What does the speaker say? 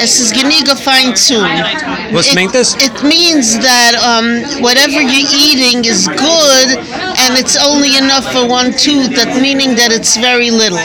Es ist geniege fein zu. Was it, meint das? It means that um, whatever you're eating is good and it's only enough for one tooth, that meaning that it's very little.